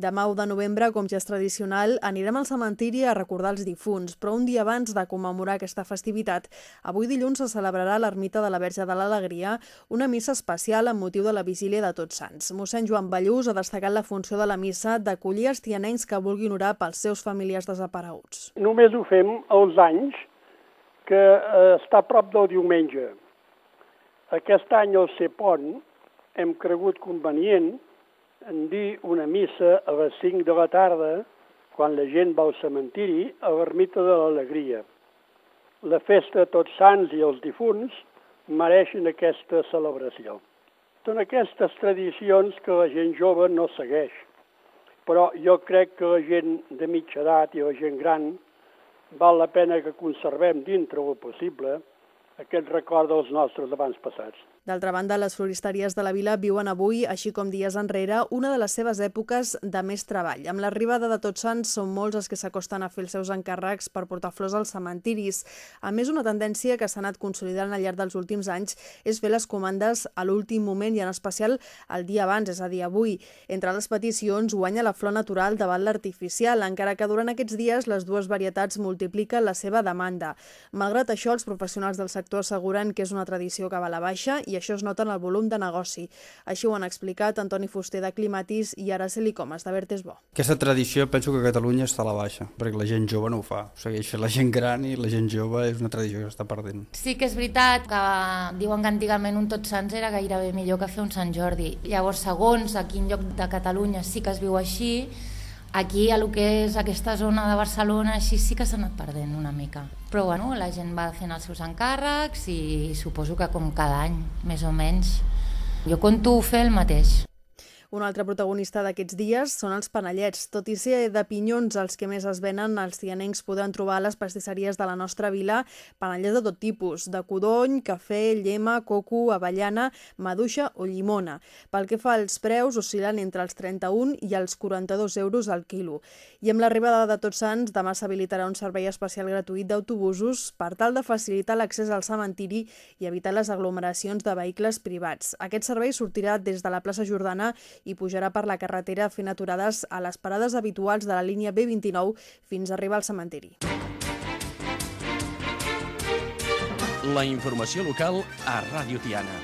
Demà 1 de novembre, com ja és tradicional, anirem al cementiri a recordar els difunts, però un dia abans de commemorar aquesta festivitat, avui dilluns se celebrarà l'Ermita de la Verge de l'Alegria una missa especial amb motiu de la vigília de Tots Sants. Mossèn Joan Ballús ha destacat la funció de la missa d'acollir els tianencs que vulguin orar pels seus familiars desapareguts. Només ho fem els anys que eh, està a prop del diumenge. Aquest any, al ser pont, hem cregut convenient en dir una missa a les 5 de la tarda, quan la gent va al cementiri, a l'ermita de l'Alegria. La festa de Tots Sants i els difunts mereixen aquesta celebració. Són aquestes tradicions que la gent jove no segueix, però jo crec que la gent de mitja edat i la gent gran val la pena que conservem dintre el possible aquest record dels nostres abans passats. D'altra banda, les floristeries de la vila viuen avui, així com dies enrere, una de les seves èpoques de més treball. Amb l'arribada de Tots Sants són molts els que s'acosten a fer els seus encàrrecs per portar flors als cementiris. A més, una tendència que s'ha anat consolidant al llarg dels últims anys és fer les comandes a l'últim moment i en especial el dia abans, és a dir, avui. Entre les peticions guanya la flor natural davant l'artificial, encara que durant aquests dies les dues varietats multipliquen la seva demanda. Malgrat això, els professionals del sector asseguren que és una tradició que va a la baixa i això es nota en el volum de negoci. Així ho han explicat Antoni Fuster de Climatis i Araceli Comas de Bertes Bo. Aquesta tradició penso que a Catalunya està a la baixa, perquè la gent jove no ho fa. Segueix fent la gent gran i la gent jove és una tradició que està perdent. Sí que és veritat que diuen que antigament un Tots Sants era gairebé millor que fer un Sant Jordi. Llavors, segons a quin lloc de Catalunya sí que es viu així, Aquí, a lo que és aquesta zona de Barcelona, així sí que s'ha anat perdent una mica. Però bueno, la gent va fent els seus encàrrecs i suposo que com cada any, més o menys. Jo conto fer el mateix. Un altre protagonista d'aquests dies són els panellets. Tot i ser de pinyons els que més es venen, els tianencs podran trobar a les pastisseries de la nostra vila panellets de tot tipus, de codony, cafè, llema, coco, avellana, maduixa o llimona. Pel que fa als preus, oscil·len entre els 31 i els 42 euros al quilo. I amb l'arribada de Tots Sants, demà s'habilitarà un servei especial gratuït d'autobusos per tal de facilitar l'accés al cementiri i evitar les aglomeracions de vehicles privats. Aquest servei sortirà des de la plaça Jordana i pujarà per la carretera fent aturades a les parades habituals de la línia B29 fins a arribar al cementiri. La informació local a Ràdio Tiana.